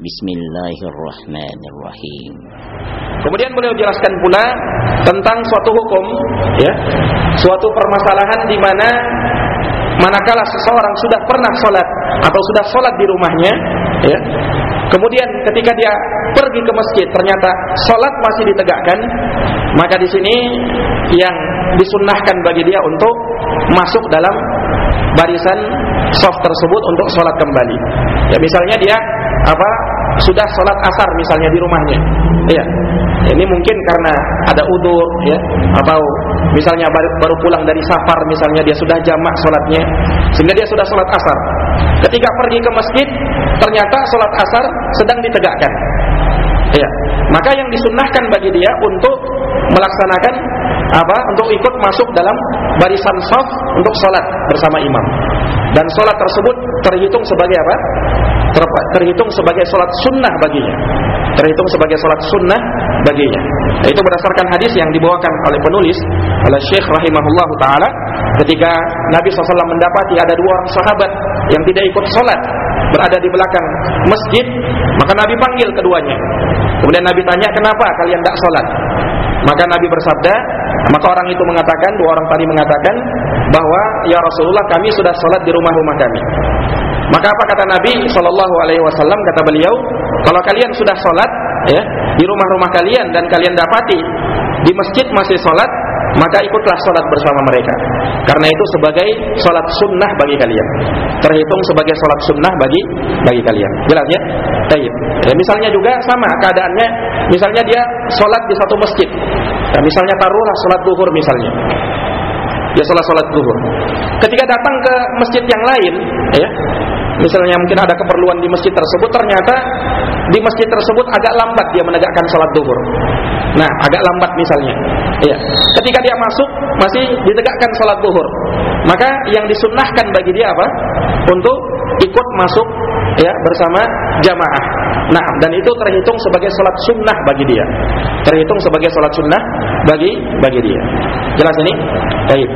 Bismillahirrahmanirrahim. Kemudian beliau jelaskan pula tentang suatu hukum, ya, suatu permasalahan di mana manakala seseorang sudah pernah sholat atau sudah sholat di rumahnya, ya, kemudian ketika dia pergi ke masjid ternyata sholat masih ditegakkan, maka di sini yang disunnahkan bagi dia untuk masuk dalam barisan soft tersebut untuk sholat kembali. Ya misalnya dia apa sudah sholat asar misalnya di rumahnya, ya ini mungkin karena ada udur ya atau misalnya baru, baru pulang dari safar misalnya dia sudah jamak sholatnya sehingga dia sudah sholat asar. Ketika pergi ke masjid ternyata sholat asar sedang ditegakkan. Ya, maka yang disunnahkan bagi dia untuk melaksanakan apa? Untuk ikut masuk dalam barisan saf untuk sholat bersama imam. Dan sholat tersebut terhitung sebagai apa? Ter terhitung sebagai sholat sunnah baginya. Terhitung sebagai sholat sunnah baginya. Itu berdasarkan hadis yang dibawakan oleh penulis oleh Syekh rahimahullah taala ketika Nabi SAW mendapati ada dua orang sahabat yang tidak ikut sholat berada di belakang masjid, maka Nabi panggil keduanya. Kemudian Nabi tanya, kenapa kalian tidak sholat? Maka Nabi bersabda, maka orang itu mengatakan, dua orang tadi mengatakan, bahwa ya Rasulullah kami sudah sholat di rumah-rumah kami. Maka apa kata Nabi Shallallahu Alaihi Wasallam kata beliau, kalau kalian sudah sholat ya di rumah-rumah kalian dan kalian dapati di masjid masih sholat, maka ikutlah sholat bersama mereka. Karena itu sebagai sholat sunnah bagi kalian. Terhitung sebagai sholat sunnah bagi bagi kalian. Jelas ya? Baik. Ya, misalnya juga sama keadaannya. Misalnya dia sholat di satu masjid. Ya, misalnya taruhlah sholat duhur misalnya. Dia sholat sholat duhur. Ketika datang ke masjid yang lain, ya, misalnya mungkin ada keperluan di masjid tersebut, ternyata di masjid tersebut agak lambat dia menegakkan sholat duhur. Nah, agak lambat misalnya. Ya. Ketika dia masuk masih ditegakkan sholat duhur. Maka yang disunnahkan bagi dia apa? Untuk ikut masuk ya bersama jamaah. Nah, dan itu terhitung sebagai sholat sunnah bagi dia. Terhitung sebagai sholat sunnah bagi bagi dia. Jelas ini? Baik.